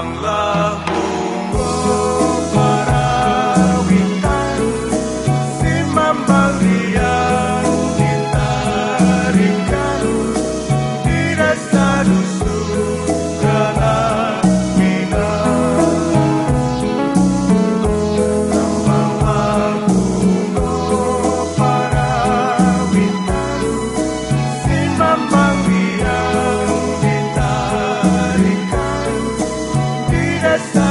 long love. the sun.